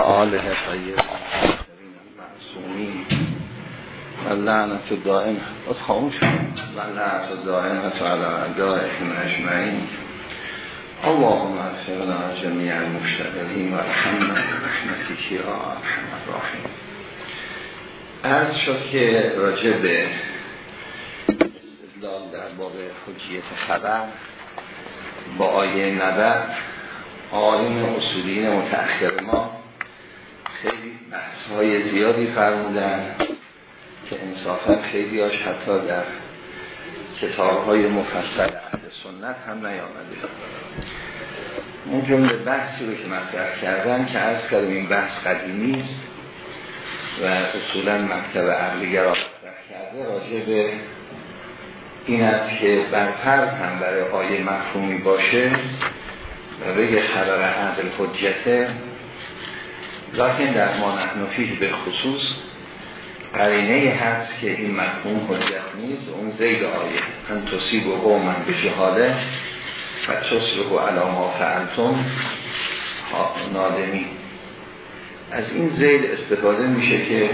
آله طیب. معصومین. و لعنت دائم از خاموش و لعنت دائم و علی اعدائهم اجمعین. اللهم اغفر لنا جميع المشتغلین و رحمنا رحمتك یا ارحم الراحمین. از شد که راجع به استدلال در باب حجیت خبر با آیه نبر آلیم اصولین متأخر ما های زیادی فرمودن که انصافا خیلی هاش حتی در کتاب های مفصل اهل سنت هم نیامده. اون جمله بحثی رو که مطرح کردن که از کردم این بحث قدیمی است و اصولا مکتب عقلی را مطرح کرده راجع به این است که بر فرض هم برای آیه مفهومی باشه و بگه خبر عدل حجته لیکن در ما نحنفیه به خصوص قرینه هست که این مفهوم حجت نیست. اون زید آیه ان تصیب و قومن به جهاله و تصبه و علاما فعلتم نادمی از این زید استفاده میشه که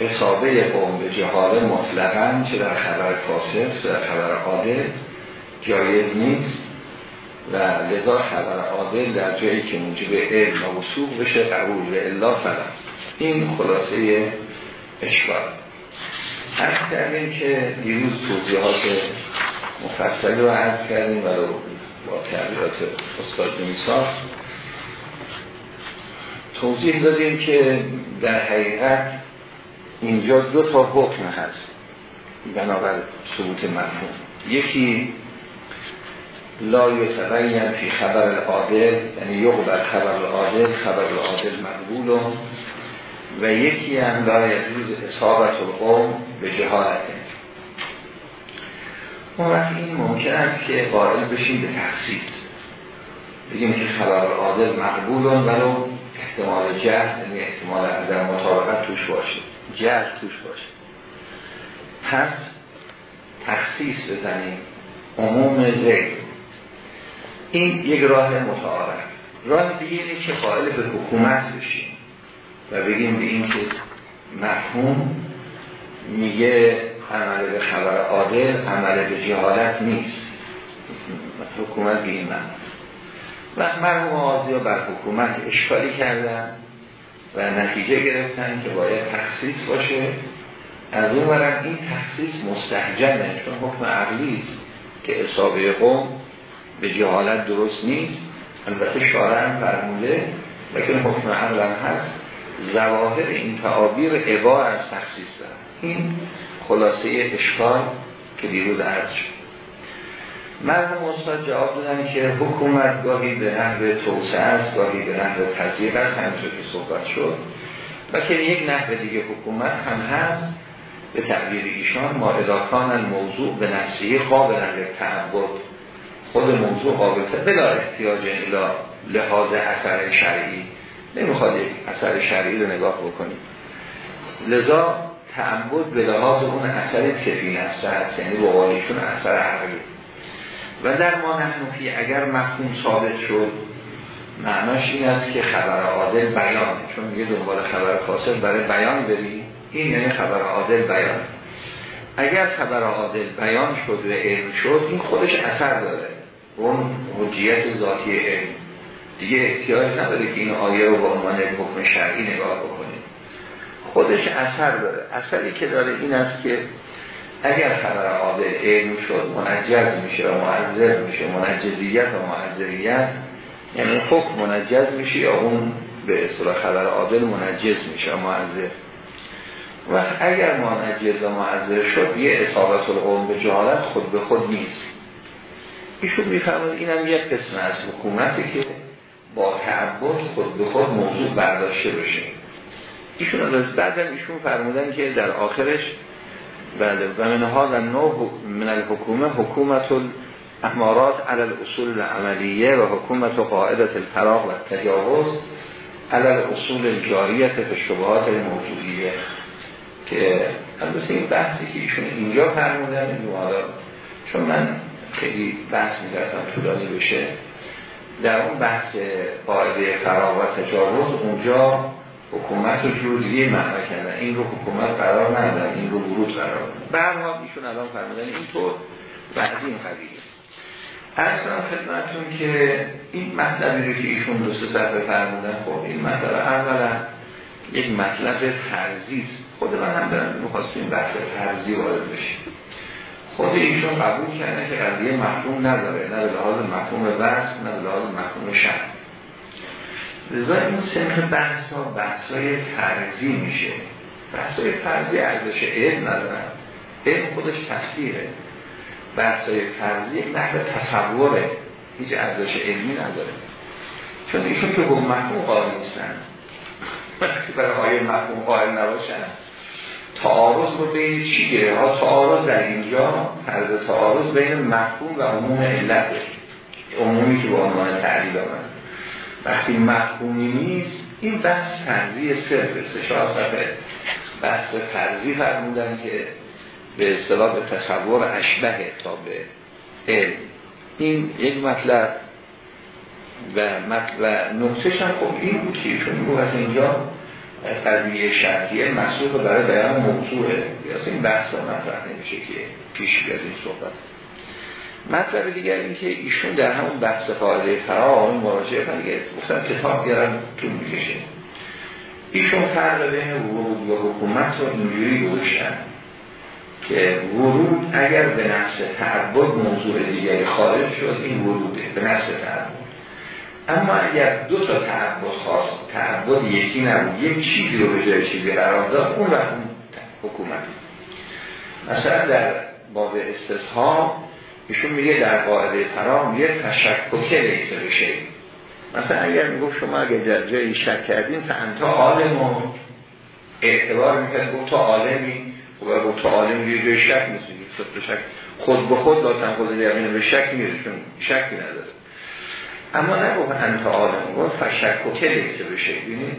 اصابه قوم به جهاله مطلقا چه در خبر فاسد در خبر عادل جایز نیست. و لذا خبر عادل در جایی که موجب علم و وصول بشه قبول به الا فلم این خلاصه اشکال. از کردیم که دیروز توضیحات مفصلی رو عرض کردیم و با تغییرات استاد نمیساخ توضیح دادیم که در حقیقت اینجا دو تا حکم هست. بنابر ثبوت مفهوم یکی لا یتبین فی خبر العادل یعنی یقبل خبر العادل خبر العادل مقبول و یکی هم لا یجوز اصابت القوم به جهالت اون این ممکن است که قائل بشیم به تخصیص بگیم که خبر العادل مقبول ولو احتمال جهد یعنی احتمال عدم مطابقت توش باشه. جهد توش باشه. پس تخصیص بزنیم. عموم زید این یک راه متعارف. راه دیگه اینه که قائل به حکومت بشیم و بگیم به این که مفهوم میگه عمل به خبر عادل عمل به جهالت نیست. حکومت به این من و مرحوم آزیا بر حکومت اشکالی کردن و نتیجه گرفتن که باید تخصیص باشه. از اون برم این تخصیص مستحجنه چون حکم عقلی که اصابه قوم به جهالت درست نیست. البته شارع هم فرموده لیکن حکم عقل هست زواهر این تعابیر عبار از تخصیص دارن. این خلاصه اشکال که دیروز عرض شد. مرحوم استاد جواب دادن که حکومت گاهی به نحو توسعه است گاهی به نحو تضییق است همینطور که صحبت شد. و که یک نحو دیگه حکومت هم هست. به تعبیر ایشان ما اداکان موضوع به نفسیه قابل تعبد خود موضوع قابل بلا احتیاج الا لحاظ اثر شرعی. نمی‌خواد اثر شرعی رو نگاه بکنیم. لذا تعبد به لحاظ اون اثر کفی نفسه هست یعنی با قالیشون اثر عقلی. و در ما نحنفی اگر مفهوم ثابت شد معناش این است که خبر عادل بیان. چون میگه دنبال خبر فاصل برای بیان بری این یعنی خبر عادل بیان. اگر خبر عادل بیان شد و علم شد این خودش اثر داره. اون حجیت ذاتی علم. دیگه احتیاج نداره که این آیه رو با عنوان حکم شرعی نگاه بکنیم. خودش اثر داره. اثری که داره این است که اگر خبر عادل علم شد منجز میشه و معذر میشه منجزیت و معذریت یعنی حکم منجز میشه یا اون به اصطلاح خبر عادل منجز میشه و معذر. و اگر منجز و معذر شد یه اصابت القوم به جهالت خود به خود نیست. ایشون میفرماد اینم یک قسم از حکومتی که با تعبد خود به خود موضوع برداشته بشه ایشون از بعدم ایشون فرمودن که در آخرش بله و من هذا نوع من الحکومه حکومت الامارات علی الاصول العملیه و حکومت قاعدت الفراغ و تجاوز علی الاصول الجاریت و شبهات موجودیه. که البته این بحثی که ایشون اینجا فرمودن چون من خیلی بحث میدرسم طولانی بشه در اون بحث قاعده فرا و تجاوز اونجا حکومت رو جور دیگه معنا کردن. این رو حکومت قرار ندارن این رو ورود قرار حال ایشون الان فرمودن اینطور بعضی این قبیله. اصلا خدمتون که این مطلبی رو که ایشون دو سه صفحه فرمودن خب این مطلب اولا یک مطلب فرضی خود من هم دارم می‌خواستیم بحث فرضی وارد بشیم خود ایشون قبول کرده که قضیه مفهوم نداره نه به لحاظ مفهوم وصف نه به لحاظ مفهوم شرط. لذا این سنخ بحث ها بحث های فرضی میشه. بحث های فرضی ارزش علم ندارن. علم خودش تصدیره بحث های فرضی یک نحو تصوره. هیچ ارزش علمی نداره. چون ایشون که به مفهوم قائل نیستن. وقتی برای های مفهوم قائل نباشن. تعارض رو بین چی گره ها تعارض در اینجا فرض تعارض بین مفهوم و عموم علت عمومی که به عنوان تعلیل آمد وقتی مفهومی نیست این بحث فرضی صرف صفحه. بحث فرضی فرمودن که به اصطلاح به تصور اشبه تا به علم. این یک مطلب و, و نقطهش هم خب این بود که ایشون از اینجا قضیه شرطیه مسئول برای بیان موضوعه این بحث مطرح نمیشه که پیش بیاد این صحبت. مطلب دیگر این که ایشون در همون بحث قاعده فرا اون مراجعه دیگه گفتن کتاب گرم طول می‌کشه. ایشون فرق بین ورود و حکومت رو اینجوری گذاشتن که ورود اگر به نفس تعبد موضوع دیگری خارج شد این وروده به نفس تعبد. اما اگر دو تا تعبد خاص تعبد یکی نبود یک چیزی رو به جای چیزی قرار داد اون وقت حکومتی مثلا در باب استصحاب ایشون میگه در قاعده فرام یه تشککه لیسه بشه مثلا اگر می‌گفت شما اگر در جایی شک کردین فانتا عالم و اعتبار می‌کنه گفت تو عالمی. و گفت تو عالمی یه جای شک نیستی به شک خود به خود خود یقین به شک میره چون شکی نداره. اما نگفت انت عالم گفت فشککه لیسه بشه؟ بینید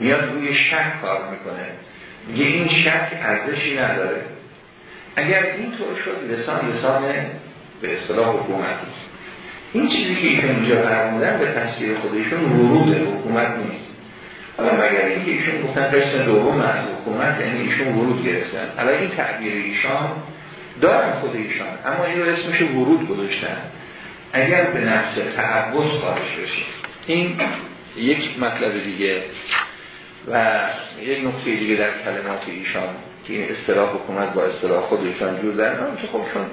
میاد روی شک کار می‌کنه. میگه این شک ارزشی نداره. اگر اینطور شد لسان لسان به اصطلاح حکومت این چیزی که اینجا فرمودن به تفسیر خودشون ورود حکومت نیست. حالا مگر اینکه ایشون گفتن قسم دوم از حکومت یعنی ایشون ورود گرفتن. حالا این تعبیر ایشان دارن خود ایشان اما این رو اسمش ورود گذاشتن. اگر به نفس تعبوز خارج بشه این یک مطلب دیگه و یک نقطه دیگه در کلمات ایشان که این اصطلاح حکومت با اصطلاح خودشان جور در که خب چون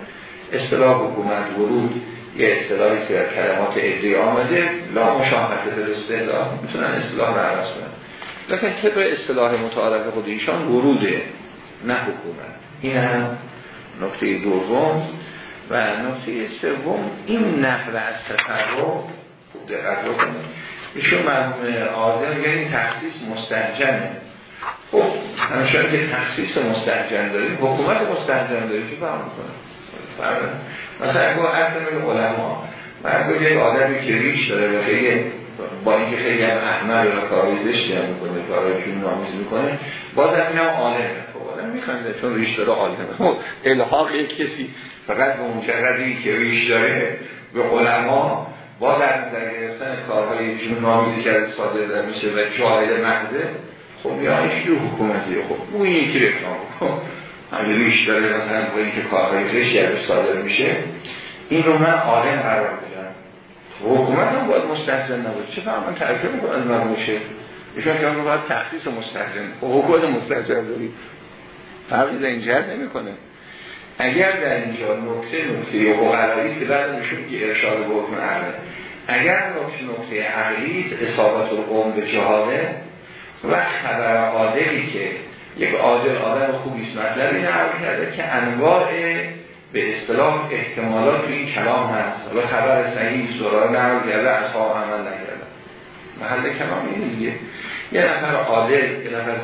اصطلاح حکومت ورود یه اصطلاحی که در کلمات ادری آمده لا مشاهده به اصطلاح می‌تونن اصطلاح رو عوض کنن. لیکن طبق اصطلاح متعارف خود ایشان وروده نه حکومت. این هم نکته دوم. و نکته سوم این نحو از تفرق دقت بکنید. ایشون مرحوم آزم میگه این تخصیص مستجمه خب همشان که تخصیص مستجم داریم. حکومت مستجم داریم. چه فهم می‌کنه؟ مثلا اگه اصلا علما مرد یک آدمی که ریش داره و خیلی با اینکه خیلی هم احمد یا کارهای زشتی هم می‌کنه کارهای جون نامیز می‌کنه باز این هم عالمه. خب آدم میخنده چون ریش داره عالمه خب الحاق یک کسی فقط به اون چقدری که ریش داره به علما هم در گرفتن کارهای جون نامیزی که از صادر میشه و جاهل محضه خب یا ایشی حکومتیه خب اون یکی رفتان خب همین ریش داره مثلا با اینکه کارهای ریشی از صادر میشه این رو من عالم قرار بدم حکومت هم باید مستحزن نباشه. چه فهم من تعریف می‌کنم از مرموشه ایشون که باید تخصیص مستحزن خب حکومت مستحزن داری. فرقی در این جهت نمی کنه اگر در اینجا نکته یا قراری که بعد میشون که ارشاد به حکم عقله اگر نکته نکته عقلی اصابت القوم به جهاده و خبر عادلی که یک عادل آدم خوبیست مطلبی نقل کرده که انواع به اصطلاح احتمالات تو این کلام هست و خبر صحیح سرار نقل کرده اصحاب عمل نکرده. محل کلام اینه دیگه. یه نفر عادل یه نفر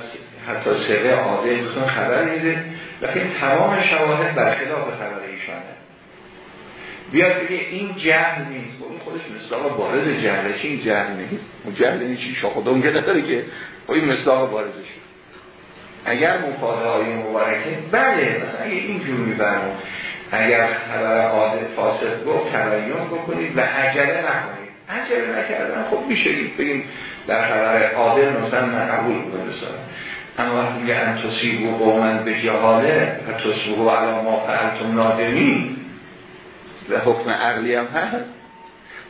حتی سقه عادل بسون خبر میده لیکن تمام شواهد برخلاف خبر ایشانه. بیاد بگه این جهل نیست. این خودش مصداق بارز جهله. چی این جهل نیست؟ اون جهل نیست چی؟ شاخ دنگه نداره که. خب این مصداق بارزش. اگر مفاده های مبارکه بله مثلا اگه اینجور میفرمون اگر خبر عادل فاسد گفت تبیین بکنید و عجله نکنید. عجله نکردن خب میشه بگیم در خبر عادل مثلا من قبول کنم اما وقتی میگه ان تصیبو قومن به جهاله و تصیبو علا ما فعلتم نادمی. و حکم عقلی هم هست.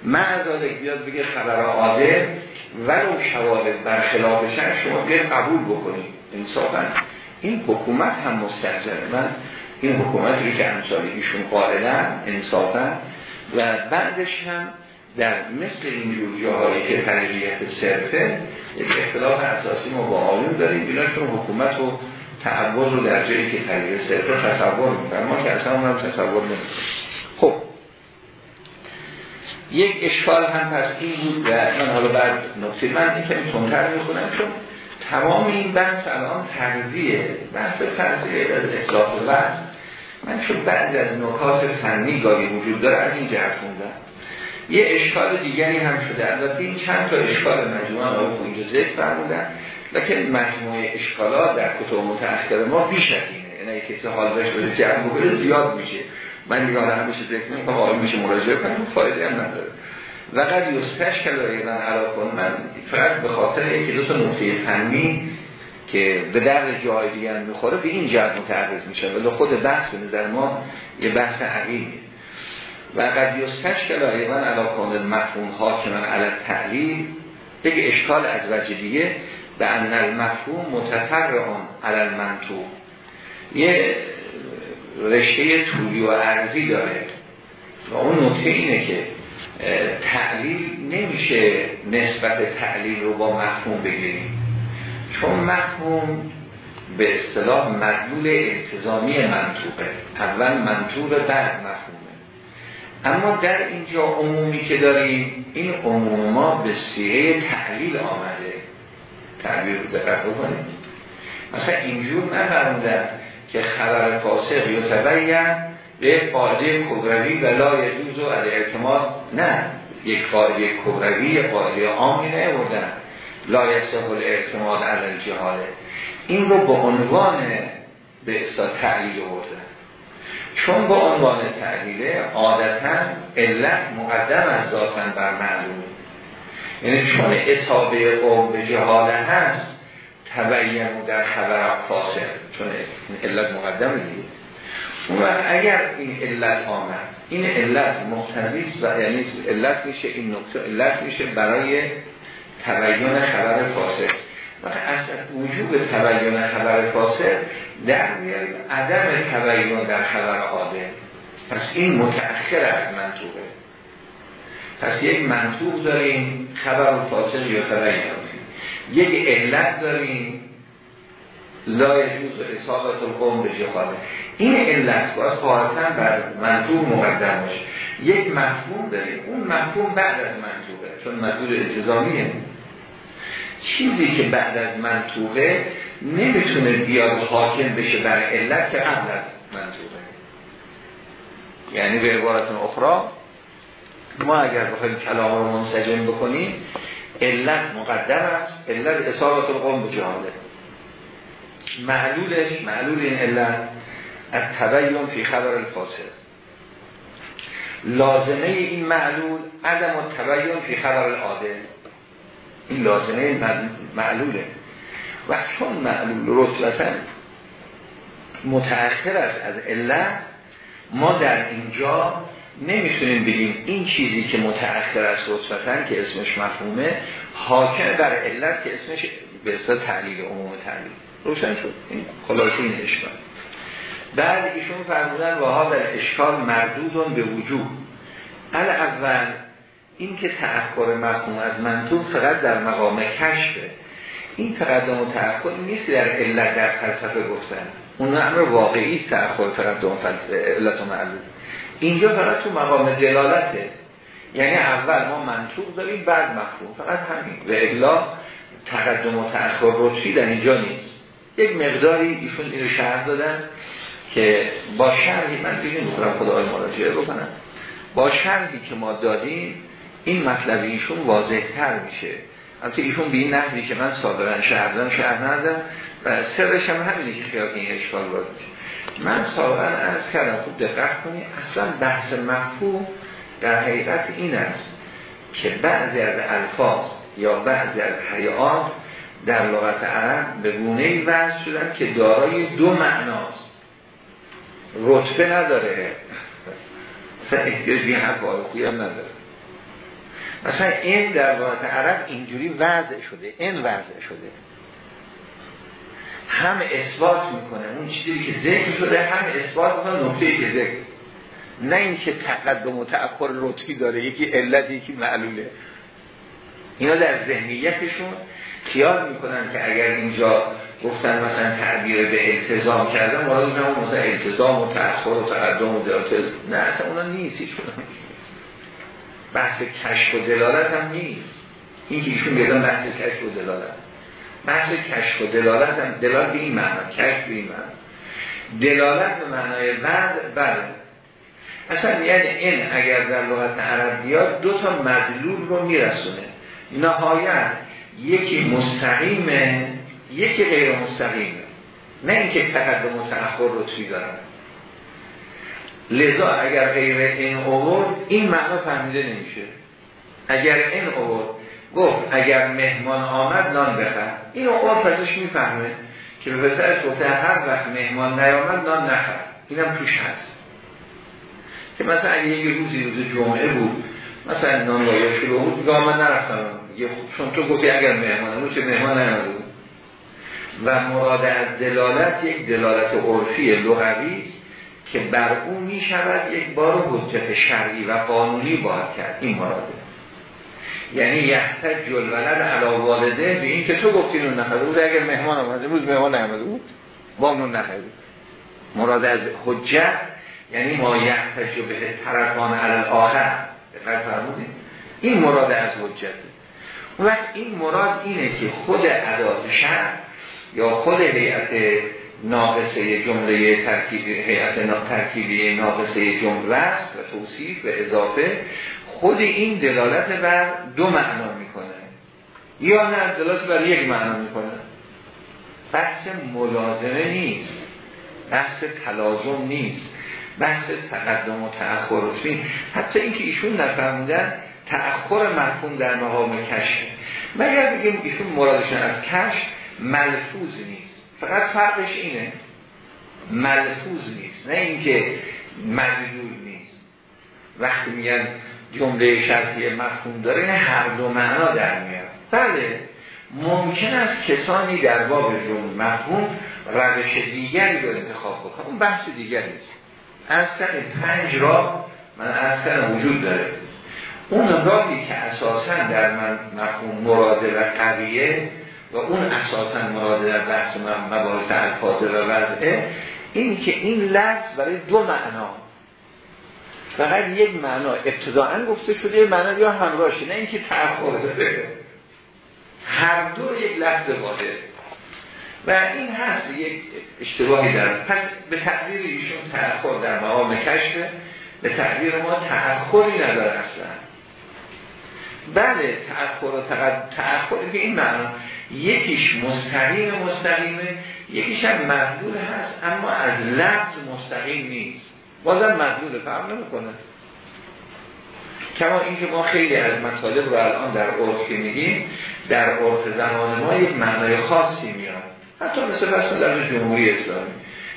معذاله بیاد بگه خبر عادل ولو شواهد برخلافشن شما بیاد قبول بکنید. انصافا. این حکومت هم مستجره. من این حکومتی که امثال ایشون قائلن انصافا. و بعدش هم در مثل اینجور جاهایی که ترجیحت صرفه یک اختلاف اساسی ما با آیون داریم. اینا چون حکومت و تعبوز رو در جایی که تغییر صرفه تصور می‌کنن. ما که اصلا اونم تصور نمی‌کنیم. خب. یک اشکال هم پس این بود و من حالا بعد نکته من این کمی تونتر می‌کنم چون تمام این بحث الان فرضیه. بحث فرضیه از اطلاق و من چون بعد از نکات فنی گاهی وجود داره از این جهت خوندم یه اشکال دیگری هم شده. البته این چند تا اشکال مجموعه آقای اینجا ذکر فرمودن. لیکن مجموعه اشکالات در کتب متأخر ما بیش از اینه. یعنی کسی حال داشت بده جمع بکنه زیاد میشه. من نگاه هم بشه ذکر نمی‌کنم حالا میشه مراجعه کنم فایده هم نداره. و قد یستش کلاری من علا کن. من فقط به خاطر یکی دو تا نقطه فنی که به در جای دیگر می‌خوره به این جهت متعرض میشه ولی خود بحث به نظر ما یه بحث عقیمیه و قد یستشکل ایوان علا کامل مفهوم ها که من علا تعلیل بگه اشکال از وجه دیگه به ان المفهوم متفر آن علا منطوق یه رشته طولی و عرضی داره. و اون نکته اینه که تعلیل نمیشه نسبت تعلیل رو با مفهوم بگیریم. چون مفهوم به اصطلاح مدلول التزامی منطوقه. اول منطوق بعد مفهوم. اما در اینجا عمومی که داریم این عموم ما به سیره تحلیل آمده. تعبیر رو دقت بکنید. مثلا اینجور نفرمودن که خبر فاسق یا تبین به قاعده کبروی و لا یجوز و اعتماد نه یک قاعده کبروی یک قاعده عامی بردن لا یصح الاعتماد علی الجهاله این رو به عنوان به اصطلاح تعلیل بردن چون با عنوان تعلیله عادتا علت مقدم از ذاتن بر معلوم. یعنی چون اصابه قوم به جهاله هست تبین در خبر فاصل چون علت مقدم دید اون اگر این علت آمد این علت مختلف و یعنی علت میشه این نکته علت میشه برای تبین خبر فاسد از وجود تبین خبر فاسد در میاریم. عدم تبین در خبر عاده پس این متأخر از منطوقه. پس یک منطوق داریم خبر فاسد یا تبین یک علت داریم لا اصابت القوم به جهاله این علت باید خواهدن بر منطوق مقدم باشه. یک مفهوم داریم. اون مفهوم بعد از منطوقه چون مدلول التزامیه چیزی که بعد از منطوقه نمی‌تونه بیاد حاکم بشه بر علت که قبل از منطوقه. یعنی به عبارت اخرى ما اگر بخوایم کلام رو منسجم بکنیم علت مقدر است علت اصابت القوم به جهاله. معلولش معلول این علت از تبین فی خبر الفاسد. لازمه این معلول عدم تبین فی خبر العادل. این لازمه معلوله. و چون معلول رتبتا متأخر است از علت ما در اینجا نمی‌تونیم بگیم این چیزی که متأخر است رتبتا که اسمش مفهومه حاکم بر علت که اسمش به اصطلاح تعلیل عموم تعلیل روشن شد؟ این خلاصه این اشکال بعد ایشون فرمودن و در اشکال مردودون به وجود. اول این که تأخر مفهوم از منطوق فقط در مقام کشفه. این تقدم و تأخر نیست در علت در فلسفه گفتن. اون امر واقعی است تأخر تقدم علت و معلوم اینجا فقط تو مقام دلالته. یعنی اول ما منطوق داریم بعد مفهوم. فقط همین. و الا تقدم و تأخر رتبی در اینجا نیست. یک مقداری ایشون اینو شهر دادن که با شرحی من دیگه می‌کنم خدای مراجعه بکنم. با شرحی که ما دادیم این مطلب ایشون واضح تر میشه. البته ایشون به این نحوی که من سابقا شهر دادم شهر ندادم و سرش هم همینه که خیال این اشکال باز میشه. من سابقا عرض کردم خوب دقت کنی اصلا بحث مفهوم در حقیقت این است که بعضی از الفاظ یا بعضی از حیات در لغت عرب به گونه وضع شدن که دارای دو معناست. رتبه نداره. مثلا احتیاج به حرف آرخوی هم نداره. مثلا این در لغت عرب اینجوری وضع شده این وضع شده. هم اثبات می‌کنه اون چیزی که ذکر شده هم اثبات می‌کنه نقطه که ذکر. نه اینکه تقدم و تأخر رتبی داره یکی علت یکی معلوله اینا در ذهنیتشون خیال می‌کنن که اگر اینجا گفتن مثلا تعبیر به التزام کردن مراد اون مثلا التزام و تأخر و تقدم و دلالت نه اصلا اونا نیست بحث کشف و دلالت هم نیست. این که ایشون بیدن بحث کشف و دلالت. بحث کشف و دلالت هم دلالت به این معنی کشف به این معنی دلالت به معنای بعد بله اصلا یعنی این اگر در لغت عرب بیاد دو تا مدلول رو میرسونه. نهایت یکی مستقیمه یکی غیر مستقیمه. نه اینکه تقدم و تأخر رو توی دارن. لذا اگر غیر این اوور این معنا فهمیده نمیشه. اگر این اوور گفت اگر مهمان آمد نان بخر. این اوور پسش می‌فهمه که به پسرش گفته هر وقت مهمان نیامد نان نخر. اینم توش هست. که مثلا اگه یه روزی روز جمعه بود مثلا نان باید شروع بود میگه من نرفتم. چون تو گفتی اگر مهمان بود چه مهمان نیامده بود. و مراد از دلالت یک دلالت عرفی لغوی که بر اون می شود یک بار حجت شرعی و قانونی باید کرد. این مراده یعنی یحتج الولد علا والده به این که تو گفتی نون نخده بود اگر مهمان آمده بود مهمان نمده بود با نون نخده مراد از حجت یعنی ما یحتج به طرفان علی آخر دقیق این مراد از حجته اون وقت این مراد اینه که خود عداد شرع یا خود هیئت ناقصه جمله ترکیبی هیئت ترکیبی ناقصه جمله است و توصیف و اضافه خود این دلالت بر دو معنا می‌کنه. یا نه دلالت بر یک معنا می‌کنه. بحث ملازمه نیست. بحث تلازم نیست. بحث تقدم و تأخر نیست حتی اینکه ایشون نفهمیدن تأخر مفهوم در مقام کشف. مگر بگیم ایشون مرادشون از کشف ملفوظ نیست؟ فقط فرقش اینه. ملفوظ نیست. نه اینکه مدلول نیست. وقتی میگن جمله شرطی مفهوم داره این هر دو معنا در میاد. بله ممکن است کسانی در باب جمله مفهوم روش دیگری رو انتخاب بکنن. اون بحث دیگری است. اصلا پنج را من اصلا وجود داره. اون راهی که اساسا در من مفهوم مراده و قویه و اون اساسا مراده در بحث مباحث الفاظه و وضعه این که این لفظ برای دو معنا. فقط یک معنا ابتداعا گفته شده معنا یا همراهشه نه اینکه تأخر داره. هر دو یک لفظ واحد. و این هست یک اشتباهی در پس به تقدیر ایشون تأخر در مقام کشف به تقدیر ما تأخری نداره اصلا. بله تأخر و تأخر به این معنا. یکیش مستقیم مستقیمه یکیش هم مدلول هست اما از لفظ مستقیم نیست. بازم مدلول فرق نمی‌کنه. کما اینکه ما خیلی از مطالب رو الان در عرف میگیم در عرف زمان ما یک معنای خاصی میاد. حتی مثل فرض در جمهوری اسلامی.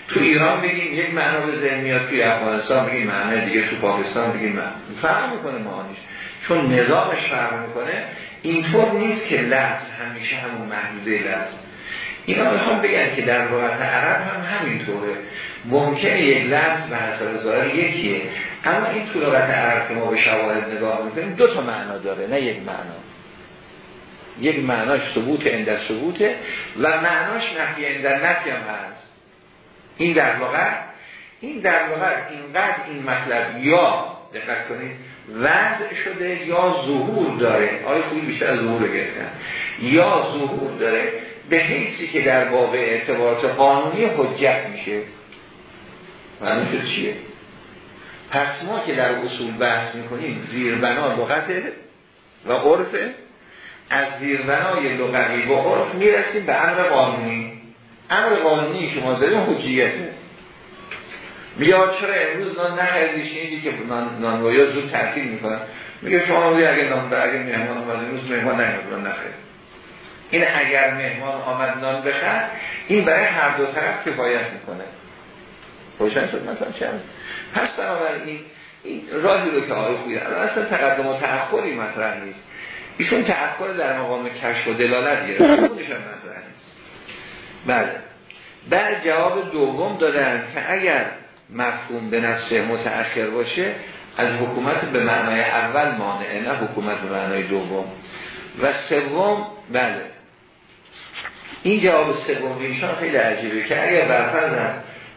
تو ایران بگیم یک معنا به ذهن میاد توی افغانستان بگیم معنای دیگه تو پاکستان بگیم معنا. فرق می‌کنه معانیش چون نظامش فرق می‌کنه اینطور نیست که لفظ همیشه همون محدوده لفظ. اینا می‌خوام بگن که در لغت عرب هم همینطوره. ممکنه یک لفظ به حساب ظاهر یکیه اما این تو لغت عرب که ما به شواهد نگاه می‌کنیم دو تا معنا داره نه یک معنا. یک معناش ثبوت اند ثبوته و معناش نفی اند نفی هم هست. این در واقع این در واقع اینقدر این مطلب یا دقت کنید وضع شده یا ظهور داره؟ آیا خوبی بیشتر از ظهور گرفتن. یا ظهور داره به حیثی که در باب اعتبارات قانونی حجت میشه. معنی شد چیه؟ پس ما که در اصول بحث می‌کنیم زیربنا لغت و عرفه از زیربنای لغوی و عرف می‌رسیم به امر قانونی. امر قانونی که ما داریم بیا چرا امروز نان نخریدی؟ شنیدی که نان نانویا زود تحصیل می‌کنن. میگه شما روی اگه نام اگه مهمان آمد روز مهمان نیاد نخیر این اگر مهمان آمد نان بخر این برای هر دو طرف کفایت می‌کنه. روشن شد مثلا چه پس بنابراین این راهی رو که آقای خویی اصلا تقدم و تأخری مطرح نیست. ایشون تأخر در مقام کشف و دلالت گرفت. خودش هم مطرح نیست. بله. بعد جواب دوم دادن که اگر مفهوم به نفسه متأخر باشه از حکومت به معنای اول مانعه نه حکومت به معنای دوم. و سوم بله. این جواب سوم ایشان خیلی عجیبه که اگر برفرض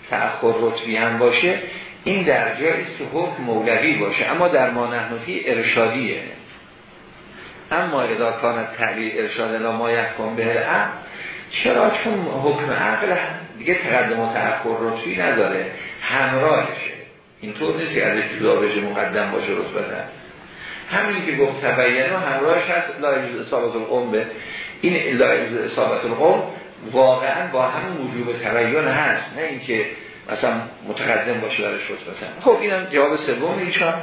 تأخر رتبی هم باشه این در است که حکم مولوی باشه. اما در ما نحنفی ارشادیه. اما اذا کان تعلیل ارشاد لا ما یحکم به چرا؟ چون حکم عقل دیگه تقدم و تأخر رتبی نداره. همراهشه. اینطور نیست که ازش جدا بشه مقدم باشه رتبه همین که گفت تبین و همراهش هست. لایجوز اصابت القوم به این لایجوز اصابت القوم واقعا با همون وجوب تبین هست. نه اینکه مثلا متقدم باشه برش رتبه خب اینم جواب سوم ایشان.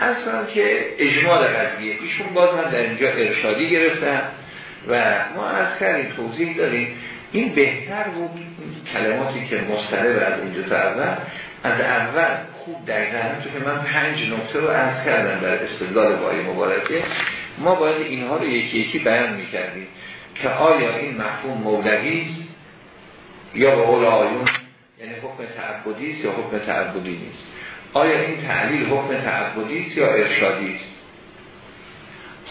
اصلا که اجمال قضیه ایشون باز هم در اینجا ارشادی گرفتن و ما از کردیم توضیح داریم این بهتر بود کلماتی که مستقل از اینجا تا اول از اول خوب دقیقا تو که من پنج نکته رو از کردم در استدلال بای مبارکه. ما باید اینها رو یکی یکی بیان می‌کردیم که آیا این مفهوم مولوی یا به قول آیون یعنی حکم تعبدی یا حکم تعبدی نیست؟ آیا این تعلیل حکم تعبدی یا ارشادی است؟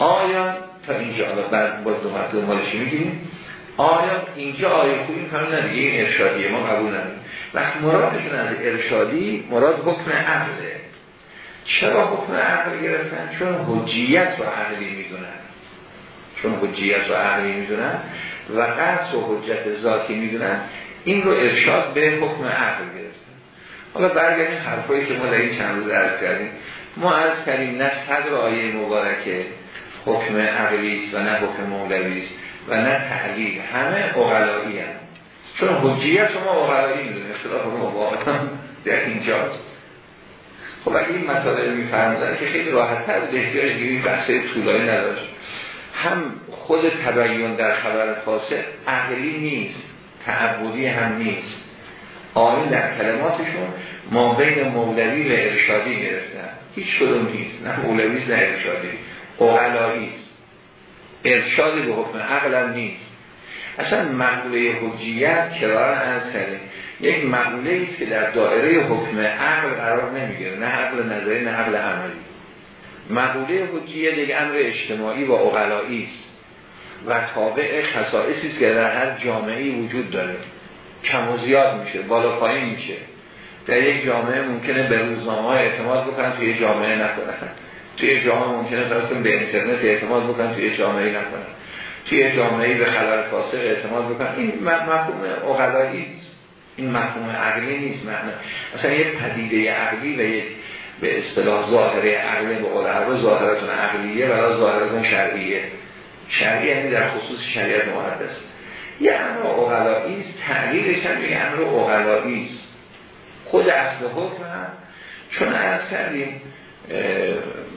آیا تا اینجا بعد با دو دنبالش میگیم آیا اینجا آیه خوبی می‌کنم نه این ارشادیه ما قبول نداریم. وقت مرادشون از ارشادی مراد حکم عقله. چرا حکم عقل گرفتن؟ چون حجیت و عقلی می‌دونن. چون حجیت و عقلی می‌دونن و قصد و حجت ذاتی می‌دونن. این رو ارشاد به حکم عقل گرفتن. حالا برگردیم حرفایی که ما در این چند روز عرض کردیم. ما عرض کردیم نه صدر آیه مبارکه حکم عقلی و نه حکم مولوی است. و نه تعلیل همه اغلایی هم چون حجیت شما اغلایی می‌دونیم اختلاف ما واقعا در اینجاست. خب اگه این مطالب میفرمزن که خیلی راحت تر بود احتیاج گیری بحثه طولایی نداشت. هم خود تبیین در خبر فاسد عقلی نیست تعبدی هم نیست. آین در کلماتشون ما بین مولوی و ارشادی گرفتن. هیچ کدوم نیست. نه مولوی نه ارشادی. اغلایی است ارشادی به حکم عقل هم نیست. اصلا مقوله حجیت کرار از کردیم یک مقوله است که در دائره حکم عقل قرار نمی‌گیره نه عقل نظری نه عقل عملی. مقوله حجیت یک امر اجتماعی و اقلایی است و تابع خصائصی است که در هر جامعه وجود داره. کم و زیاد میشه بالا پایین میشه. در یک جامعه ممکنه به روزنامه اعتماد بکنن توی جامعه نکنن. توی جامعه ممکنه فرستن به اینترنت اعتماد بکنن توی جامعه نکنن. توی جامعه به خبر فاسق اعتماد بکنن. این مفهوم اقلایی این مفهوم عقلی نیست. معنی اصلا یک پدیده عقلی و یک به اصطلاح ظاهره عقلی به قول عربه ظاهرتون عقلیه و ظاهرتون شرعیه. شرعی یعنی در خصوص شریعت مقدس. یه امر اقلایی است تعلیلش هم یک امر است. خود اصل حکم هم چون از کردیم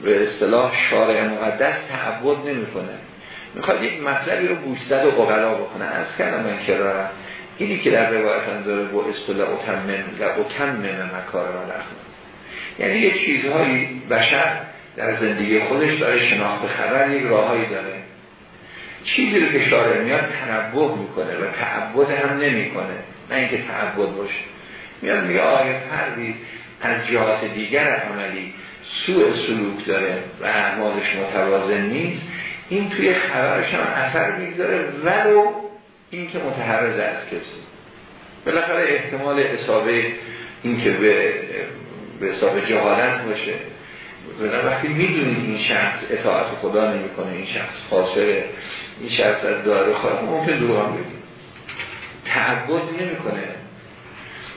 به اصطلاح شارع مقدس تعبد نمی‌کنه. می‌خواد یک مطلبی رو گوشزد و قبلا بکنه. از کردم من کرارم اینی که در روایت هم داره با اصطلاح اتمم و اتمم مکار و یعنی یه چیزهایی بشر در زندگی خودش داره شناخت خبر یک راههایی داره. چیزی رو که شارع میاد تنبه می‌کنه و تعبد هم نمی‌کنه. نه اینکه تعبد باشه. میاد میگه آیه فردی از جهات دیگر عملی سوء سلوک داره و اعمالش متوازن نیست این توی خبرش هم اثر می‌گذاره ولو این که متحرز از کسی. بالاخره احتمال اصابه این که به به حساب جهالت باشه. وقتی می‌دونید این شخص اطاعت خدا نمی‌کنه این شخص خاصره این شخص از داره خواهد ممکن دروغ هم بگید تعبد نمی‌کنه.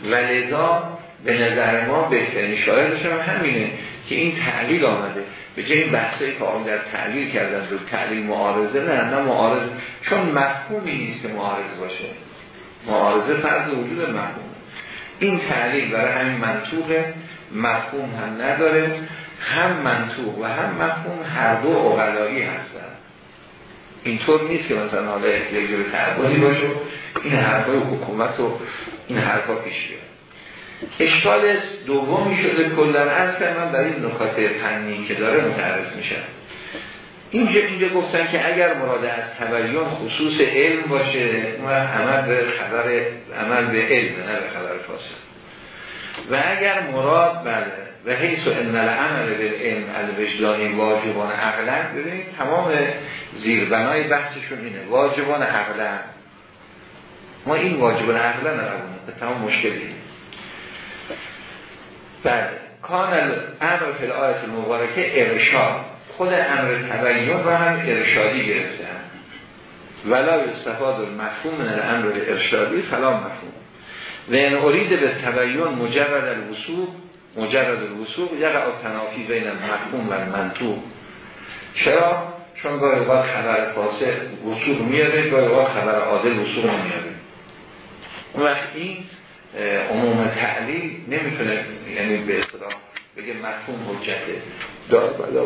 ولذا به نظر ما بهترین شاهدش هم همینه. که این تعلیل آمده. به جای بحثایی که آن در تعلیل کردن رو تعلیل معارضه نه نه معارضه. چون مفهومی نیست که معارض باشه. معارضه فرض وجود مفهوم. این تعلیل برای همین منطوق مفهوم هم نداره. هم منطوق و هم مفهوم هر دو اقلایی هستن. اینطور نیست که مثلا حالا یک جور باشه. این حرفای حکومت و این حرفا پیش بیاد. اشکال دومی شده کلن از من برای این نکات فنی که داره متعرض میشه. اینجا اینجا گفتن که اگر مراد از تبیین خصوص علم باشه ما عمل به خبر عمل به علم نه به خبر فاسد. و اگر مراد بله و حیث و ان العمل علم الوجدانی واجبان عقلا ببینید تمام زیربنای بحثشون اینه. واجبان عقلا ما این واجبان عقلا نرمونه تمام مشکلی. بله کان الامر فی الآیت المبارکه ارشاد. خود امر تبیین و هم ارشادی گرفتن ولا استفاد المفهوم من الامر ارشادی فلا مفهوم. و این ارید به تبیین مجرد الوصول مجرد الوصول یقع تنافی بین المفهوم و المنطوق. چرا؟ چون گاهی وقت خبر فاسد وصول میاره گاهی وقت خبر عادل وصول میاره اون وقت این عموم تعلیل نمی‌تونه یعنی به اصطلاح بگه مفهوم حجته. دار بلا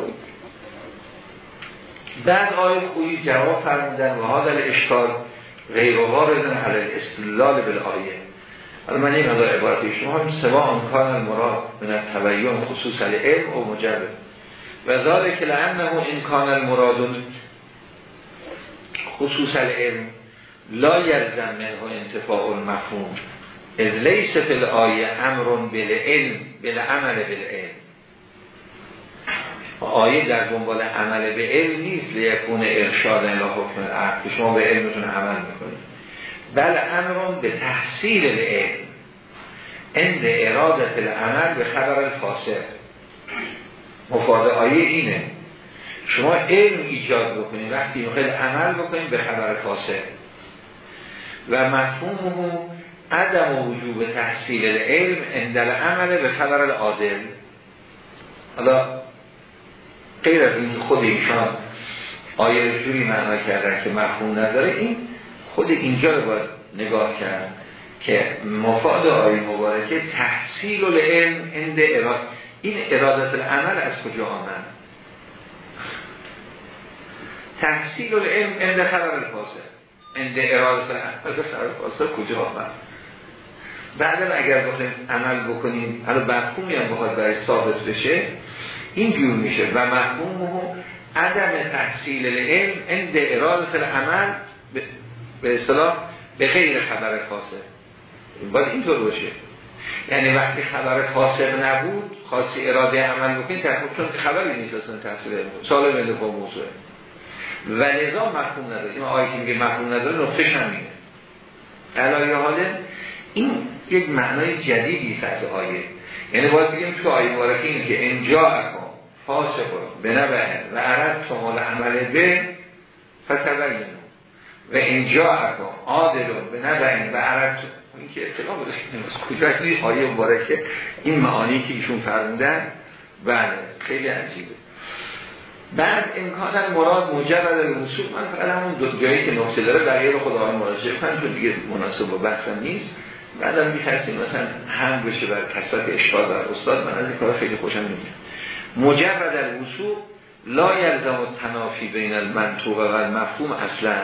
بعد آیه خویی جواب فرمودن و هادل اشکال غیر واردن علی استدلال بالآیه. حالا من این مدار عبارت شما هم سوا امکان المراد من تبیین خصوص علم و مجرد. و ذالک لانه امکان المراد خصوص علم لا یلزم منه انتفاع المفهوم. از لیس فی الآیه امر بالعلم بالعمل بالعلم. آیه در دنبال عمل به علم نیست لیکون ارشاد الی حکم العقل. که شما به علمتون عمل می‌کنید. بل امرون به تحصیل علم. اند ارادت العمل به خبر الفاسق. مفاد آیه اینه. شما علم ایجاد بکنید. وقتی می‌خواید عمل بکنید به خبر فاسق. و مفهومه عدم وجوب تحصیل علم اندل عمل به خبر العادل. حالا غیر از این خود ایشان آیه جوری معنا کردن که مفهوم نداره این خود اینجا رو باید نگاه کرد که مفاد آیه مبارکه تحصیل العلم اند اراد این ارادت العمل از کجا آمد؟ تحصیل العلم اند خبر الفاسد اند ارادت العمل. خبر الفاسد کجا آمد؟ بعدم اگر بخوایم عمل بکنیم حالا مفهومی هم بخواد برای ثابت بشه اینجور میشه و مفهوم عدم تحصیل العلم اند ارادت العمل به اصطلاح به غیر خبر فاسد باید اینطور باشه. یعنی وقتی خبر فاسد نبود خاصی اراده عمل بکنید چون خبری نیست اصلا تحصیل علم. سال بنده با موضوع و لذا مفهوم نداره. این آیه که میگه مفهوم نداره نقطه همینه. علایه حاله این یک معنای جدیدی از آیه یعنی باید بگیم تو آیه مبارکه این که انجا اکن فاسق به نبه و عرد شمال عمل به فتبینو و انجا اکن عادل به نبه و عرد این که اطلاع این آیه مبارکه این معانی که ایشون فرمودن. بله خیلی عجیبه. بعد امکان مراد مجرد الموصول من فقط همون دو جایی که نقطه داره بقیه رو خدا مراجعه کنم چون دیگه مناسب و بحثم نیست. بعدم میترسیم مثلا هم بشه بر کسات اشکال در استاد من از این کار خیلی خوشم نمیاد. مجرد الوصول لا یلزم تنافی بین المنطوق و المفهوم اصلا.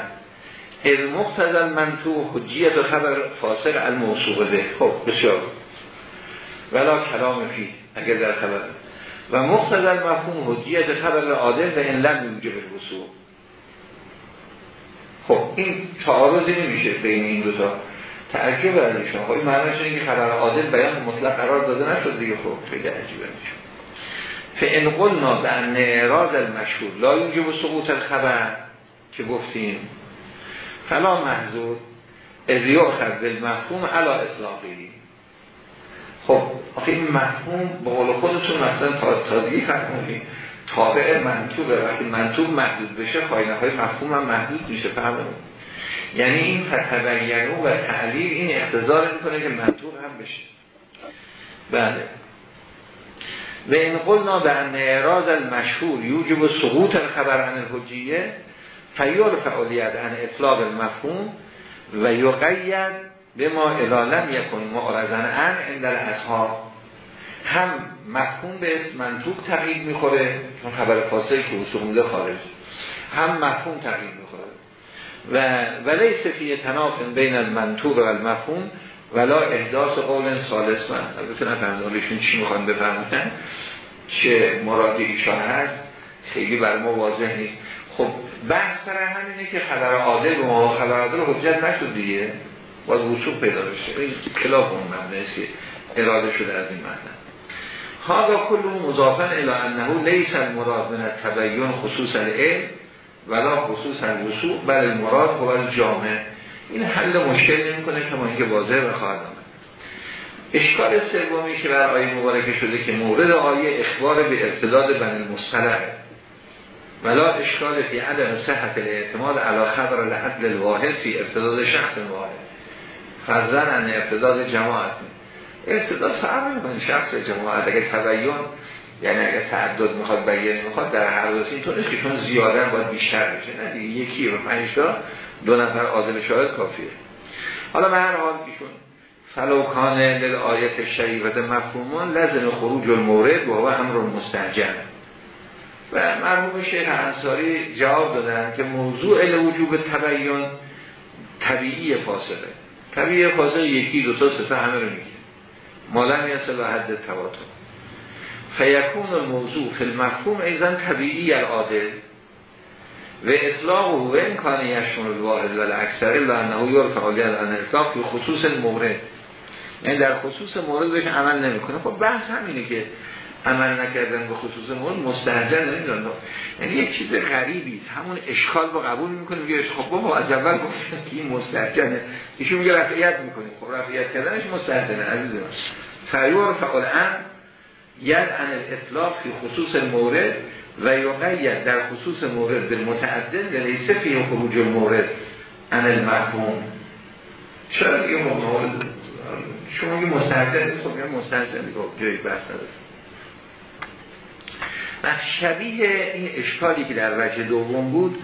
المقتضى المنطوق حجیت خبر فاصل الموصوب به خب بسیار ولا کلام فی اگر در خبر. و مقتضى المفهوم حجیت خبر عادل و ان لم یوجب الوصول خب این تعارضی نمیشه بین این دو تا تعجب از ایشون خب این معنیش اینه که خبر عادل بیان مطلق قرار داده نشد دیگه. خب خیلی عجیبه میشه فان قلنا به ان اعراض المشهور لا یوجب سقوط الخبر که گفتیم. فلا محضور از یاخذ بالمفهوم علا اطلاقی خب آخه این مفهوم به قول خودتون مثلا تازگی فرمودیم تابع منطوبه. وقتی منطوب محدود بشه خواهی های مفهوم هم محدود میشه. فهمون یعنی این تتبینو و تعلیل این اختزار می‌کنه که منطوب هم بشه. بله. و این قلنا به ان المشهور یوجب سقوط الخبر عن الحجیه فیال فعالیت عن اطلاق المفهوم و یقید به ما الالم یکن معرضن عن اندر اصحاب هم مفهوم به منطوق تغییر می‌خوره چون خبر فاصله که وصول خارج. هم مفهوم تغییر می‌خوره. و ولی صفی تناف بین المنطوق و المفهوم ولا احداث قول سالس من. البته نفهمدانشون چی می‌خوان بفهمن. چه مراد ایشان هست. خیلی بر ما واضح نیست. خب بحث سر همینه که خبر عادل و ما خبر عادل حجت نشد دیگه. باز وصول پیدا بشه. این کلاف اون که اراده شده از این معنی. هذا کل مضافن الى انه لیس المراد من التبین خصوص العلم ولا خصوص الوصول بل المراد هو الجامع این حل مشکل نمی‌کنه کما اینکه واضح و خواهد آمد. اشکال سومی که بر آیه مبارکه شده که مورد آیه اخبار به ارتداد بن المصطلح. ولا اشکال فی عدم صحت الاعتماد علی خبر لحد الواحد فی ارتداد شخص واحد. فضلن ان ارتداد جماعت. ارتداد فرق می‌کنه شخص جماعت. اگه تبیین یعنی اگه تعدد می‌خواد بیان می‌خواد در هر دو اینطور نیست که چون زیاده باید بیشتر بشه نه دیگه. یکی رو پنج تا دو نفر عادل شاهد کافیه. حالا به هر حال ایشون فلوکان لل آیت شریفت مفهومان لازم خروج المورد و هو امر مستعجل. و مرحوم شیخ انصاری جواب دادن که موضوع وجوب تبیین طبیعی فاصله طبیعی فاصله یکی دو تا سه همه رو میگه. مالم یصل حد تواتر. فیکون الموضوع فی المفهوم ایزن طبیعی العادل و اطلاق و امکان یشمل الواحد و الاکثر الا انه یرفع ان اطلاق فی خصوص المورد. یعنی در خصوص مورد بهش عمل نمی‌کنه. خب بحث همینه که عمل نکردن به خصوص مورد مستهجن نمی‌دونم. یعنی یک چیز غریبی همون اشکال با قبول می‌کنه میگه خب بابا از اول گفتن که این مستهجنه ایشون میگه رفعیت می‌کنه. خب رفعیت کردنش مستهجنه عزیز من فریور فعال ام ید ان الاطلاق فی خصوص مورد و یقید در خصوص مورد به متعدد و فی خروج مورد ان المفهوم. چرا دیگه مورد شما میگه مستعدد خب میگه مستعدد خب جایی بحث نداره و شبیه این اشکالی که در وجه دوم بود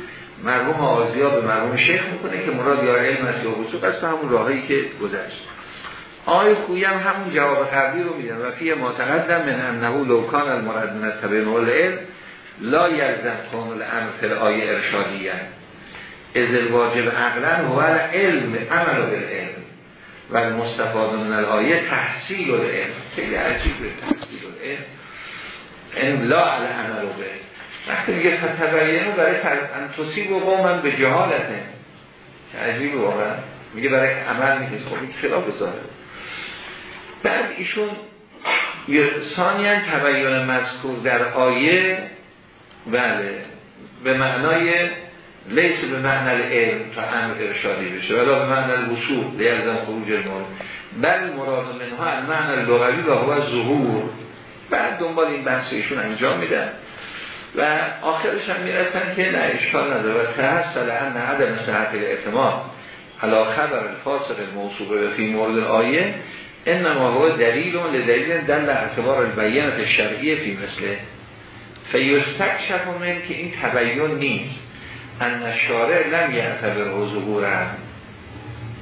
مرحوم آزیا به مرحوم شیخ می‌کنه که مراد یا علم است یا وسوق است همون راهی که گذشت. آی خویم همون جواب قبلی رو میدن و فی معتقدم من انه لوکان المراد من التبین والعلم لا یلزم کامل امر فل آیه ارشادیه از الواجب عقلا و علم عمل بالعلم. و المستفاد من الآیه تحصیل العلم. خیلی عجیبه تحصیل العلم. این لا عمل به. وقتی میگه فتبینو برای تصیب و قومن به جهالته. که عجیب واقعا. میگه برای عمل نیست. خب این خلاف ظاهره. بعد ایشون ثانیا تبیین مذکور در آیه بله به معنای لیس به معنی علم تا امر ارشادی بشه. ولی به معنی الوصول لیلزم خروج المال. بل مراد منها المعنی لغوی و هو ظهور. بعد دنبال این بحث ایشون انجام میدن. و آخرش هم می‌رسن که نه اشکال نداره. و تحصل ان عدم صحت اعتماد علا خبر الفاصل الموصوبه فی مورد آیه. انما هو دلیل و لدلیل دل اعتبار البینت شرعی فی مثله فیستکشف من که این تبیین نیست. ان شارع لم یعتبر و ظهورا.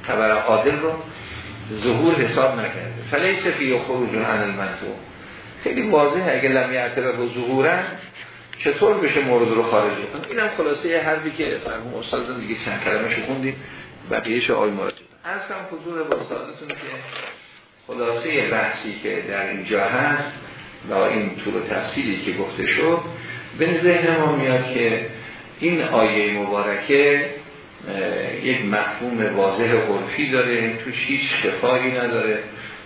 خبر عادل رو ظهور حساب نکرده. فلیس فی خروج عن المنطوق خیلی واضحه اگه لم یعتبر و ظهورا چطور بشه مورد رو خارج کنه؟ اینم خلاصه حرفی که فرمون استاد دیگه چند کلمه خوندیم. بقیهش آی مراد. اصلا حضور با که خلاصه بحثی که در اینجا هست و این طول تفصیلی که گفته شد به ذهن ما میاد که این آیه مبارکه یک مفهوم واضح عرفی داره توش هیچ خفایی نداره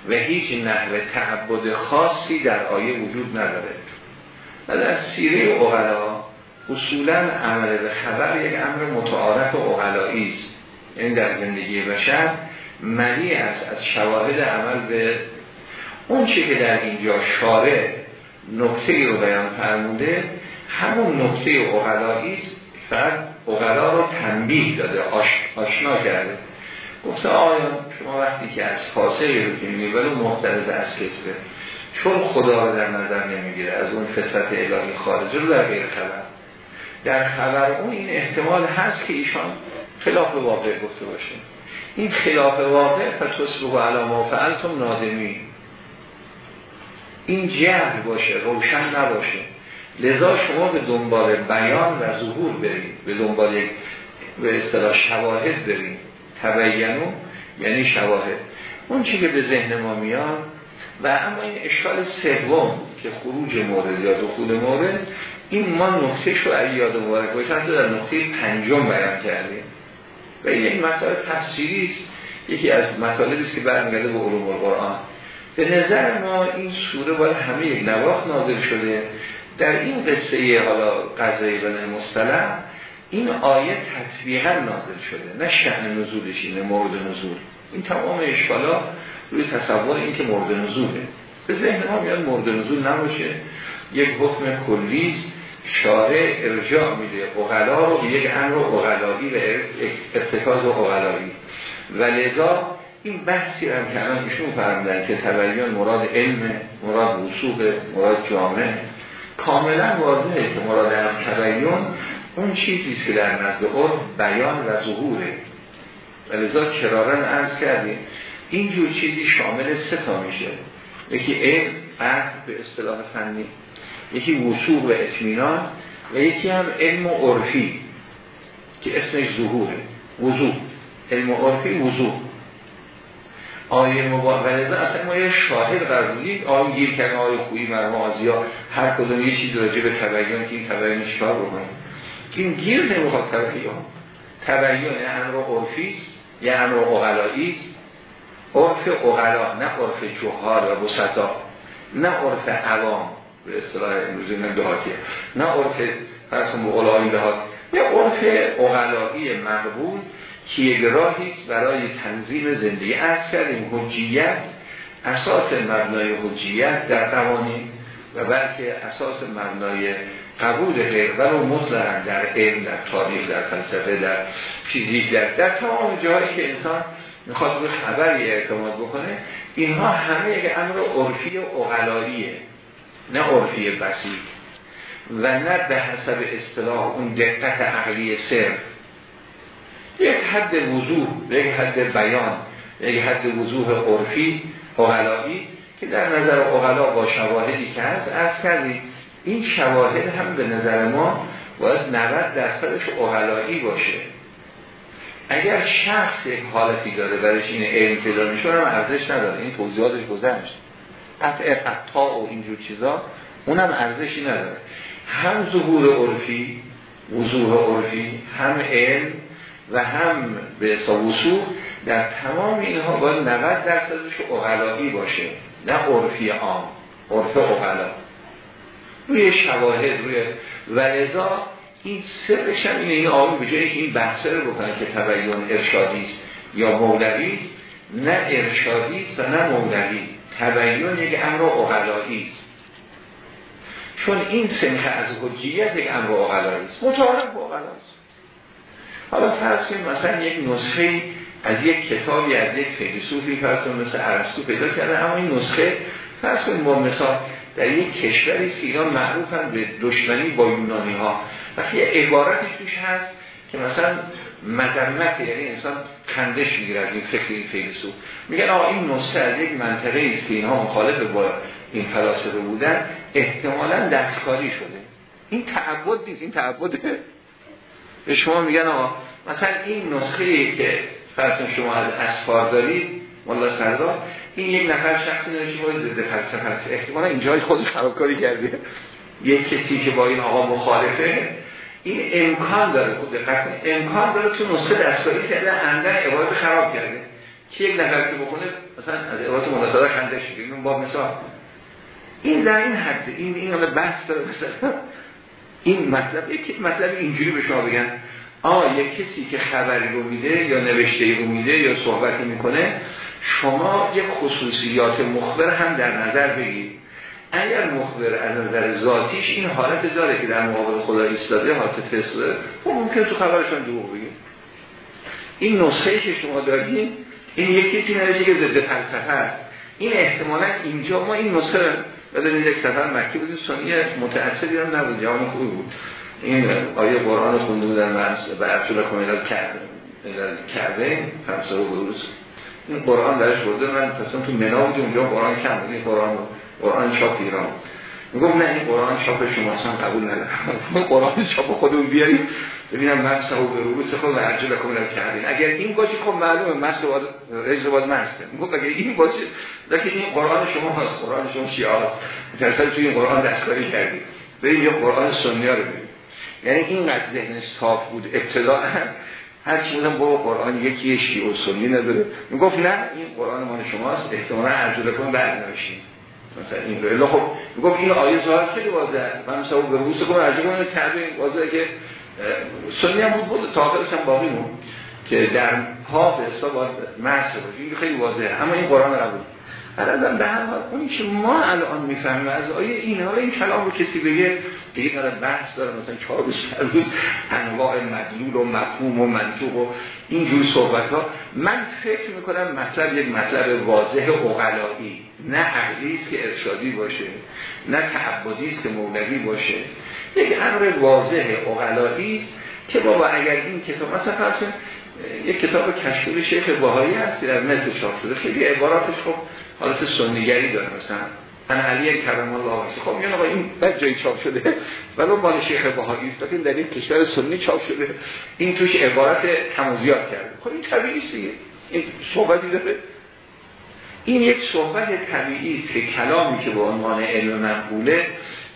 و هیچ نحوه تعبد خاصی در آیه وجود نداره. و در سیره اغلا اصولا عمل به خبر یک امر متعارف اغلایی است. یعنی در زندگی بشر ملی است از شواهد عمل به اون چی که در اینجا شارع نکته رو بیان فرموده همون اغلایی است فقط اغلا رو تنبیه داده آشنا کرده. گفته آیا شما وقتی که از فاسقی رو که ولو محترز از کسبه چون خدا رو در نظر نمی‌گیره از اون فطرت الهی خارجه رو در غیر خبر. در خبر اون این احتمال هست که ایشان خلاف واقع گفته باشه. این خلاف واقع فتصبه علامه و فعلتم نادمی این جهل باشه روشن نباشه. لذا شما به دنبال بیان و ظهور برید. به دنبال به اصطلاح شواهد برید. تبینو یعنی شواهد. اون چی که به ذهن ما میاد و اما این اشکال سوم که خروج مورد یا دخول مورد این ما نقطه شو اگه یاد مبارک باشه در نقطه پنجم بیان کردیم. و این یک مطالب تفسیری است. یکی از مطالبی است که برمیگرده به علوم القرآن. به نظر ما این سوره باید همه یک نواخت نازل شده. در این قصه حالا قضایی بن مستلم این آیه تطبیقا نازل شده. نه شأن نزولش اینه مورد نزول. این تمام اشکالا روی تصور این که مورد نزوله. به ذهن ما میاد مورد نزول نباشه. یک حکم کلیست. شارع ارجاع میده. اغلا رو به یک امر اغلایی و ارتکاز اغلایی و لذا این بحثی هم که الان ایشون فرمودن که تبیین مراد علم مراد وصوب مراد جامعه کاملا واضحه که مراد هم تبیین اون چیزی که در نزد عرف بیان و ظهوره. و لذا کرارن ارز کردیم اینجور چیزی شامل سه تا میشه. یکی علم عقل به اصطلاح فنی. یکی وصول و اطمینان و یکی هم علم و عرفی که اسمش ظهوره. وضوع علم و عرفی وضوع آیه مبارزه اصلا ما یه شاهد قرار بودیم آیه گیر کردن آیه خویی مرموم آزیا هر کدوم یه چیز راجع به تبیین که این تبیین چیکار بکنیم این گیر نمی‌خواد تبیین تبیین یه امر عرفی یه امر اغلایی عرف اغلا نه عرف جوهار و بسطا نه عرف عوام. به اصطلاح امروزی نه دهاتیه نه عرف فرسون به اولایی دهات یه عرف اغلایی مقبول که یک راهی برای تنظیم زندگی از کردیم. حجیت اساس مبنای حجیت در قوانین و بلکه اساس مبنای قبول غیر ولو مطلقا در علم در تاریخ در فلسفه در فیزیک در, در تمام جایی که انسان می‌خواد به خبری اعتماد بکنه اینها همه یک امر عرفی و اغلاییه نه عرفی بسیط و نه به حسب اصطلاح اون دقت عقلی صرف. یک حد وضوح یک حد بیان یک حد وضوح عرفی اغلایی که در نظر اغلا با شواهدی که هست از کردیم. این شواهد هم به نظر ما باید 90 درصدش اغلایی باشه. اگر شخص یک حالتی داره برش این علم پیدا میشه هم ارزش نداره. این توضیحاتش گذشت. قطع قطع و اینجور چیزا اونم ارزشی نداره. هم ظهور عرفی وضوح عرفی هم علم و هم به وصول در تمام اینها باید 90 درصدش اغلایی باشه نه عرفی عام عرف اغلا روی شواهد روی ولذا این سرش هم اینه این آقای به جایی که این بحثه رو بکنن که تبیین ارشادی است یا مولوی نه ارشادی است و نه مولوی. تبیین یک امر اغلایی است. چون این سنخ از حجیت یک امر اغلایی است. متعارف است. حالا فرض کنیم مثلا یک نسخه از یک کتابی از یک فیلسوفی فرض کنیم مثل ارسطو پیدا کرده اما این نسخه فرض کنیم با مثال در یک کشوری که اینا به دشمنی با یونانی ها وقتی عبارتی توش هست که مثلا مذمت یعنی انسان کندش می‌گیره از این فکر این فیلسوف میگن آقا این نسخه از یک منطقه است که اینها مخالف با این فلاسفه بودن احتمالا دستکاری شده. این تعبد نیست این تعبده. به شما میگن آقا مثلا این نسخه که فرض شما از اسفار دارید مولا سردار این یک نفر شخصی نوشته باید ضد فلسفه هست احتمالا اینجای خودش خرابکاری کرده. یک کسی که با این آقا مخالفه این امکان داره خود دقت امکان داره تو نسخه دستکاری کرده عمدن عبارت خراب کرده. که یک نفر که بخونه مثلا از عبارت مناسبه خنده شده. این با مثال. این در این حد این این بحث داره. مثلا این مطلب یک مطلب اینجوری به شما بگن آه یک کسی که خبری رو میده یا نوشته رو میده یا صحبتی می‌کنه شما یک خصوصیات مخبر هم در نظر بگید اگر مخبر از نظر ذاتیش این حالت داره که در مقابل خدا ایستاده حالت تست داره خب ممکن تو خبرشان دروغ بگید این نسخه که شما دارید این یکی نوشته که ضد فلسفه است. این احتمالا اینجا ما این نسخه بعد یک سفر مکی بودیم سنی متأثری هم نبود جوان خوبی بود. این آیه قرآن خونده بودن به اصول کمیلات کرده همسا و بروز این قرآن درش برده من تصلا تو منا بود اونجا قرآن کم بود این قرآن قرآن چاپ ایران. می‌گفت نه این قرآن چاپ شما اصلا قبول ندارم. قرآن چاپ خودمون بیاریم ببینم مس و به روس خود و عرجل کنم کردین. اگر این باشه خب معلومه مس و رجل باید مسته می‌گفت اگر این باشه لیکن این قرآن شما هست قرآن شما شیعه هست. توی این قرآن دستکاری کردید بریم یه قرآن سنی ها رو ببینیم. یعنی این قد ذهن صاف بود. ابتدا هر چی بودم با قرآن یکی شیعه و سنی نداره. می‌گفت نه این قرآن مال شماست. احتمالا کنم بعد نوشیم مثلا این رو خب می‌گفت این آیه ظاهر خیلی واضحه. من مثلا به روس کنم عرجل کنم تعبیر واضحه که سنی هم بود بود تا آخرش هم باقی مون که در پا به حساب این خیلی واضحه. اما این قرآن رو ازم به هر حال اونی که ما الان می‌فهمیم از آیه این حالا این کلام رو کسی بگه دیگه قدر بحث داره مثلا چهار روز روز انواع مدلول و مفهوم و منطوق و اینجور صحبت ها من فکر می‌کنم مطلب یک مطلب واضح اقلایی. نه عقلی است که ارشادی باشه نه تعبدی است که مولوی باشه. یک امر واضح اقلایی است که بابا اگر این کتاب مثلا فرض یک کتاب کشکول شیخ باهایی هست در مصر چاپ شده. خیلی عباراتش خب حالت سنیگری داره مثلا. ان علی کرم الله وجهه. خب میگن آقا این بعد جایی چاپ شده. ولو مال شیخ بهایی است. در این کشور سنی چاپ شده. این توش عبارت تموزیات کرده. خب این طبیعی است این صحبتی داره. این یک صحبت طبیعی است که کلامی که به عنوان علم مقبوله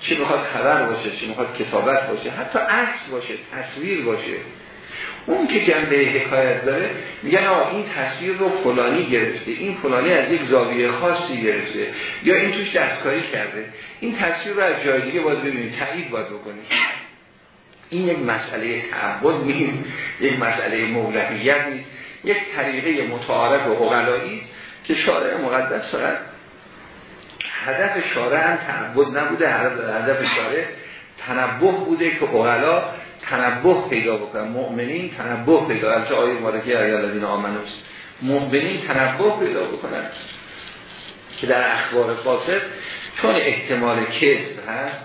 چه می‌خواد خبر باشه چه می‌خواد کتابت باشه حتی عکس باشه تصویر باشه. اون که جنبه حکایت داره میگن آقا این تصویر رو فلانی گرفته این فلانی از یک زاویه خاصی گرفته. یا این توش دستکاری کرده. این تصویر رو از جای دیگه باید ببینید تایید باید بکنید. این یک مسئله تعبد نیست یک مسئله مولویت نیست. یک طریقه متعارف و اقلایی که شارع مقدس فقط هدف شارع هم تعبد نبوده هدف شارع تنبه بوده که اقلا تنبه پیدا بکنن مؤمنین تنبه پیدا. البته آیه مبارکه آیه الذین آمنوس مؤمنین تنبه پیدا بکنن. که در اخبار فاسد چون احتمال کذب هست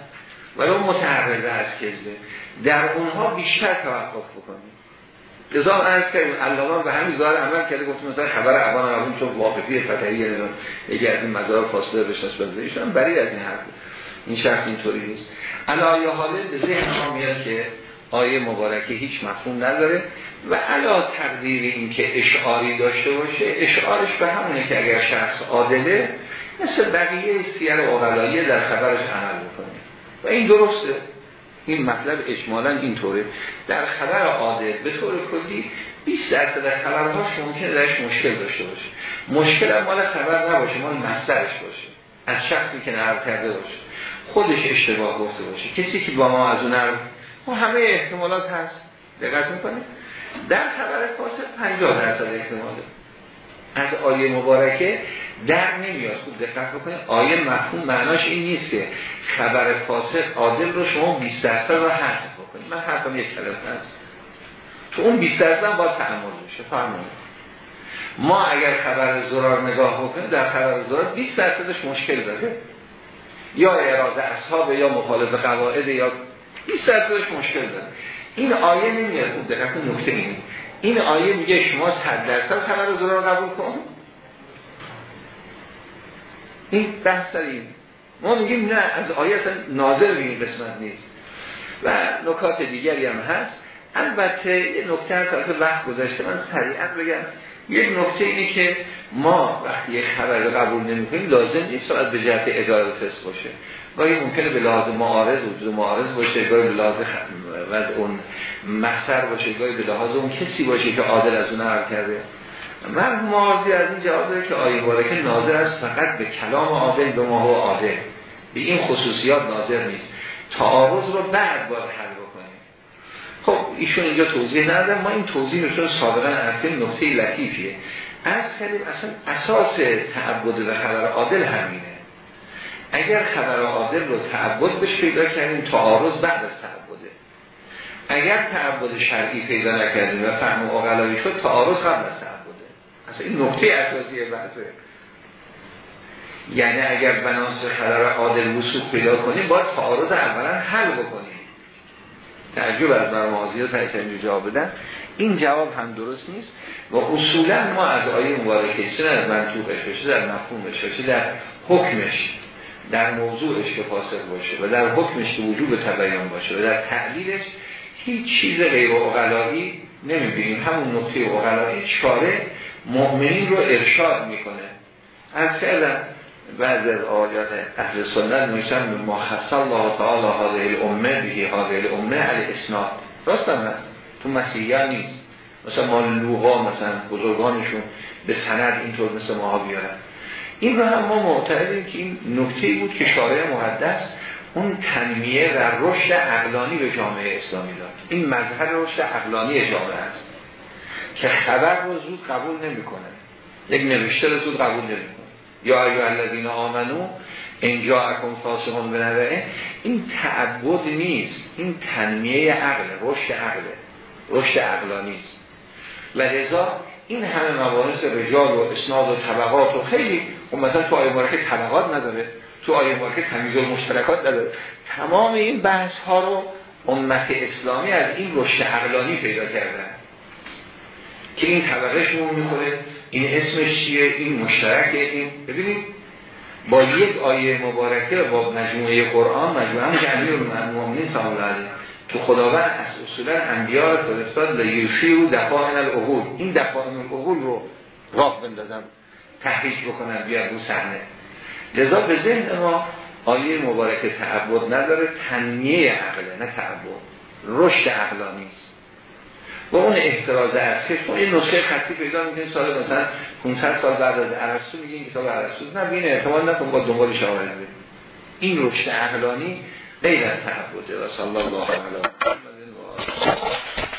ولو متعرضه از کذبه در اونها بیشتر توقف بکنیم. لذا عرض کردیم علامه به همین ظاهر عمل کرده گفت مثلا خبر ابان اون چون واقفی فتحی نمیدون یکی از این مزار فاصله بشناس بزرگیشون برای از این حرف. این شرط اینطوری نیست. علایه حاله به ذهن ما میاد که آیه مبارکه هیچ مفهوم نداره و علا تقدیر این که اشعاری داشته باشه اشعارش به همونه که اگر شخص عادله مثل بقیه سیر اغلاییه در خبرش عمل بکنه و این درسته. این مطلب اجمالا اینطوره. در خبر عادل به طور کلی 20 درصد در خبرهاش ممکنه درش مشکل داشته باشه. مشکل مال خبر نباشه مال مسترش باشه. از شخصی که نقل کرده باشه. خودش اشتباه گفته باشه. کسی که با ما از اون و همه احتمالات هست. دقت می‌کنه در خبر فاسد 50 درصد احتماله از آیه مبارکه در نمیاد. خوب دقت بکنید. آیه مفهوم معناش این نیست که خبر فاسد عادل رو شما 20 درصد رو حذف بکنید. من حرفم یک کلمه هست. تو اون 20 درصد باید تعامل بشه. فرمایید ما اگر خبر زرار نگاه بکنیم در خبر زرار 20 درصدش مشکل داره. یا اراده اصحاب یا مخالف قواعد یا 20 درصدش مشکل داره. این آیه نمیاد. خوب دقت نکته این این آیه میگه شما 100 درصد خبر رو قبول کن. این بحث این. ما میگیم نه از آیه اصلا ناظر این قسمت نیست. و نکات دیگری هم هست. البته یه نکته هست که وقت گذاشته. من سریعا بگم. یک نکته اینه که ما وقتی یک خبر رو قبول نمی کنیم لازم نیست از به جهت اداره فسق باشه. گاهی ممکنه به لحاظ معارض وجود معارض باشه گاهی به لحاظ و اون مستر باشه گاهی به لحاظ اون کسی باشه که عادل از اون عرض کرده. من معارضی از این جواب داره که آیه بارکه ناظر است فقط به کلام عادل به ما و عادل. به این خصوصیات ناظر نیست. تعارض رو بعد باید حل بکنیم. خب ایشون اینجا توضیح ندادم ما این توضیح رو سابقا از نقطه لطیفیه. از کردیم اصلا اساس تعبد و خبر عادل همینه. اگر خبر عادل رو تعبد بهش پیدا کردیم تعارض بعد از تعبده. اگر تعبد شرعی پیدا نکردیم و فهم اقلایی شد تعارض قبل از تعبده. اصلا این نقطه اساسی بحثه. یعنی اگر بناس خبر عادل وصول پیدا کنیم باید تعارض اولا حل بکنیم. تعجب از برمازی رو تایید جواب بدن. این جواب هم درست نیست. و اصولا ما از آیه مبارکه چه در منطوقش بشه در مفهومش بشه در حکمش. در موضوعش که باشه و در حکمش که وجوب تبیان باشه و در تعلیلش هیچ چیز غیر اقلایی نمی‌بینیم. همون نقطه اقلایی چاره مؤمنین رو ارشاد می‌کنه. از کردم بعض از آیات اهل سنت نوشتن ما خص الله تعالی هذه الامه به هذه الامه علی اسناد راست هم هست. تو مسیحیان نیست. مثلا ما لوقا مثلا بزرگانشون به سند اینطور مثل ماها بیارن. این رو هم ما معتقدیم که این نکته بود که شارع محدث اون تنمیه و رشد عقلانی به جامعه اسلامی داد. این مظهر رشد عقلانی جامعه است که خبر رو زود قبول نمی‌کنه. یک نوشته رو زود قبول نمی‌کنه. یا ایو الذین آمنو اینجا اکن فاسقون بنوه. این تعبد نیست. این تنمیه عقل رشد عقله رشد عقلانی است. لذا این همه مباحث رجال و اسناد و طبقات و خیلی و مثلا تو آیه مبارکه طبقات نداره تو آیه مبارکه تمیز و مشترکات نداره. تمام این بحث ها رو امت اسلامی از این رشد عقلانی پیدا کردن که این طبقه شما می‌خوره این اسمش چیه این مشترکه این ببینید با یک آیه مبارکه با مجموعه قرآن مجموعه هم جمعی المؤمنین سامل تو خداوند از اصولا انبیاء فرستاد لیوشی و دفاعن العقول. این دفاعن العقول رو راه بندازم تحریک بکنن بیا رو صحنه. لذا به ذهن ما آیه مبارکه تعبد نداره تنمیه عقله نه تعبد. رشد عقلانی است و اون احتراز است که شما یه نسخه خطی پیدا می‌کنید سال مثلا 500 سال بعد از ارسطو میگین کتاب ارسطو نه بین احتمال نکن با دنبال شواهد این رشد عقلانی غیر از تعبده و صلی الله علیه و آله.